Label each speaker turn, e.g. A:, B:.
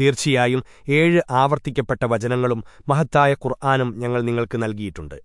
A: തീർച്ചയായും ഏഴ് ആവർത്തിക്കപ്പെട്ട വചനങ്ങളും മഹത്തായ ഖുർആാനും ഞങ്ങൾ നിങ്ങൾക്ക് നൽകിയിട്ടുണ്ട്.